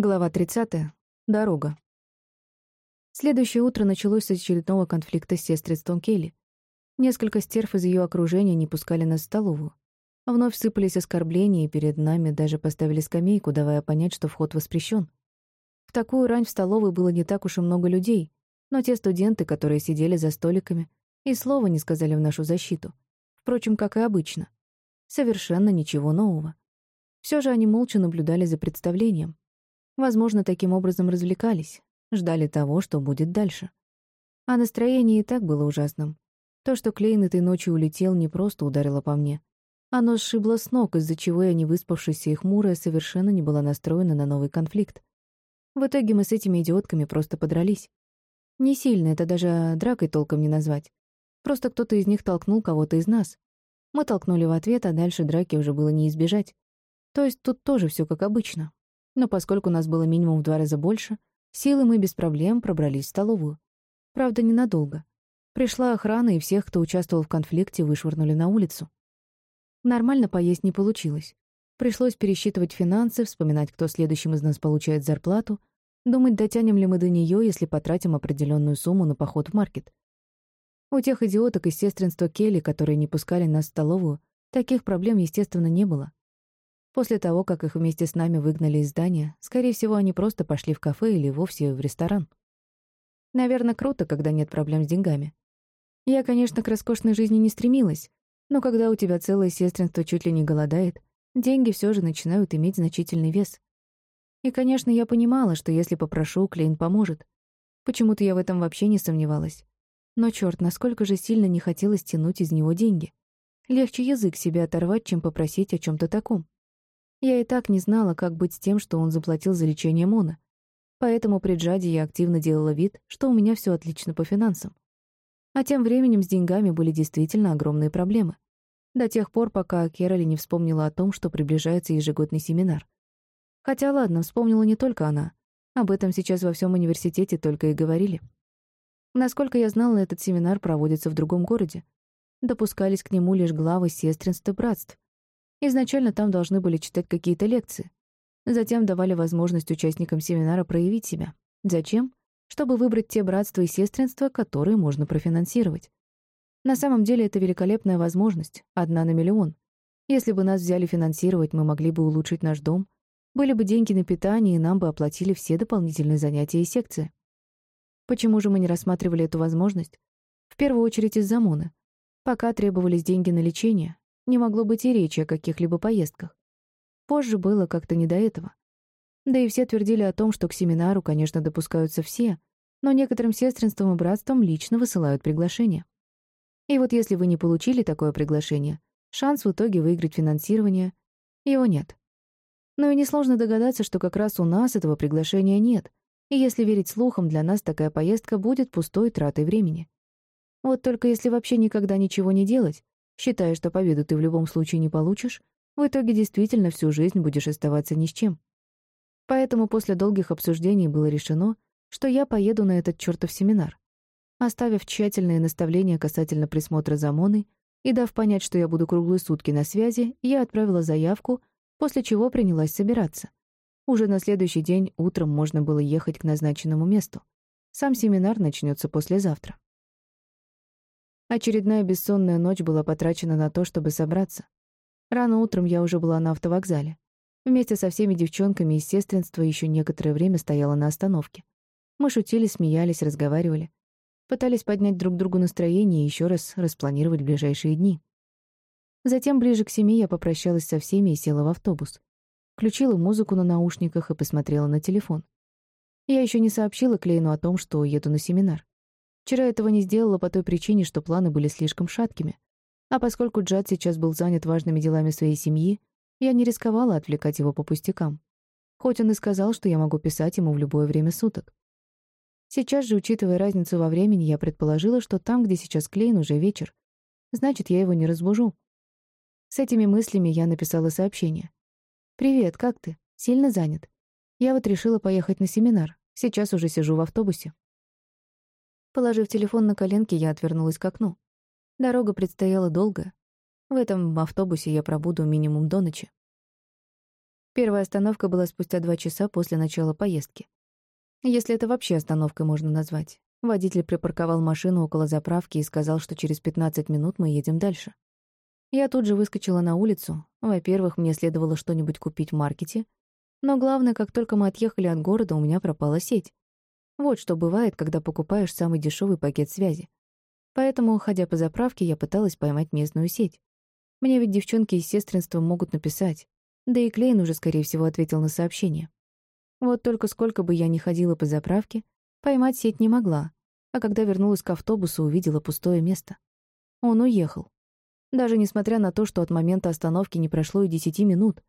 Глава 30. Дорога. Следующее утро началось с очередного конфликта с сестрицтвом Келли. Несколько стерв из ее окружения не пускали нас в столовую. Вновь сыпались оскорбления, и перед нами даже поставили скамейку, давая понять, что вход воспрещен. В такую рань в столовой было не так уж и много людей, но те студенты, которые сидели за столиками, и слова не сказали в нашу защиту. Впрочем, как и обычно. Совершенно ничего нового. Все же они молча наблюдали за представлением, Возможно, таким образом развлекались, ждали того, что будет дальше. А настроение и так было ужасным. То, что Клейн этой ночью улетел, не просто ударило по мне. Оно сшибло с ног, из-за чего я, не выспавшаяся и хмурая, совершенно не была настроена на новый конфликт. В итоге мы с этими идиотками просто подрались. Не сильно, это даже дракой толком не назвать. Просто кто-то из них толкнул кого-то из нас. Мы толкнули в ответ, а дальше драки уже было не избежать. То есть тут тоже все как обычно, но поскольку нас было минимум в два раза больше, силы мы без проблем пробрались в столовую. Правда, ненадолго. Пришла охрана, и всех, кто участвовал в конфликте, вышвырнули на улицу. Нормально поесть не получилось. Пришлось пересчитывать финансы, вспоминать, кто следующим из нас получает зарплату, думать, дотянем ли мы до нее, если потратим определенную сумму на поход в маркет. У тех идиоток из сестринства Келли, которые не пускали нас в столовую, таких проблем, естественно, не было. После того, как их вместе с нами выгнали из здания, скорее всего, они просто пошли в кафе или вовсе в ресторан. Наверное, круто, когда нет проблем с деньгами. Я, конечно, к роскошной жизни не стремилась, но когда у тебя целое сестринство чуть ли не голодает, деньги все же начинают иметь значительный вес. И, конечно, я понимала, что если попрошу, Клейн поможет. Почему-то я в этом вообще не сомневалась. Но черт, насколько же сильно не хотелось тянуть из него деньги. Легче язык себе оторвать, чем попросить о чем то таком. Я и так не знала, как быть с тем, что он заплатил за лечение Мона. Поэтому при Джаде я активно делала вид, что у меня все отлично по финансам. А тем временем с деньгами были действительно огромные проблемы. До тех пор, пока Кероли не вспомнила о том, что приближается ежегодный семинар. Хотя ладно, вспомнила не только она. Об этом сейчас во всем университете только и говорили. Насколько я знала, этот семинар проводится в другом городе. Допускались к нему лишь главы сестринств и братств, Изначально там должны были читать какие-то лекции. Затем давали возможность участникам семинара проявить себя. Зачем? Чтобы выбрать те братства и сестринства, которые можно профинансировать. На самом деле это великолепная возможность, одна на миллион. Если бы нас взяли финансировать, мы могли бы улучшить наш дом, были бы деньги на питание, и нам бы оплатили все дополнительные занятия и секции. Почему же мы не рассматривали эту возможность? В первую очередь из-за Моны. Пока требовались деньги на лечение, не могло быть и речи о каких-либо поездках. Позже было как-то не до этого. Да и все твердили о том, что к семинару, конечно, допускаются все, но некоторым сестринствам и братствам лично высылают приглашение. И вот если вы не получили такое приглашение, шанс в итоге выиграть финансирование, его нет. Но и несложно догадаться, что как раз у нас этого приглашения нет, и если верить слухам, для нас такая поездка будет пустой тратой времени. Вот только если вообще никогда ничего не делать, считая, что победу ты в любом случае не получишь, в итоге действительно всю жизнь будешь оставаться ни с чем. Поэтому после долгих обсуждений было решено, что я поеду на этот чертов семинар. Оставив тщательные наставления касательно присмотра за Моной и дав понять, что я буду круглые сутки на связи, я отправила заявку, после чего принялась собираться. Уже на следующий день утром можно было ехать к назначенному месту. Сам семинар начнется послезавтра. Очередная бессонная ночь была потрачена на то, чтобы собраться. Рано утром я уже была на автовокзале. Вместе со всеми девчонками из сестринства еще некоторое время стояла на остановке. Мы шутили, смеялись, разговаривали. Пытались поднять друг другу настроение и еще раз распланировать ближайшие дни. Затем, ближе к семи, я попрощалась со всеми и села в автобус. Включила музыку на наушниках и посмотрела на телефон. Я еще не сообщила Клейну о том, что еду на семинар. Вчера этого не сделала по той причине, что планы были слишком шаткими. А поскольку Джад сейчас был занят важными делами своей семьи, я не рисковала отвлекать его по пустякам. Хоть он и сказал, что я могу писать ему в любое время суток. Сейчас же, учитывая разницу во времени, я предположила, что там, где сейчас Клейн, уже вечер. Значит, я его не разбужу. С этими мыслями я написала сообщение. «Привет, как ты? Сильно занят? Я вот решила поехать на семинар. Сейчас уже сижу в автобусе». Положив телефон на коленки, я отвернулась к окну. Дорога предстояла долгая. В этом автобусе я пробуду минимум до ночи. Первая остановка была спустя два часа после начала поездки. Если это вообще остановкой можно назвать. Водитель припарковал машину около заправки и сказал, что через 15 минут мы едем дальше. Я тут же выскочила на улицу. Во-первых, мне следовало что-нибудь купить в маркете. Но главное, как только мы отъехали от города, у меня пропала сеть. Вот что бывает, когда покупаешь самый дешевый пакет связи. Поэтому, уходя по заправке, я пыталась поймать местную сеть. Мне ведь девчонки из сестринства могут написать. Да и Клейн уже, скорее всего, ответил на сообщение. Вот только сколько бы я ни ходила по заправке, поймать сеть не могла. А когда вернулась к автобусу, увидела пустое место. Он уехал. Даже несмотря на то, что от момента остановки не прошло и десяти минут.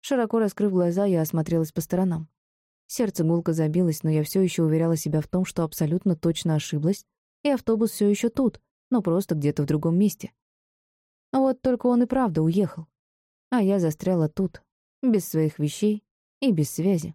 Широко раскрыв глаза, я осмотрелась по сторонам. Сердце гулко забилось, но я все еще уверяла себя в том, что абсолютно точно ошиблась, и автобус все еще тут, но просто где-то в другом месте. Вот только он и правда уехал. А я застряла тут, без своих вещей и без связи.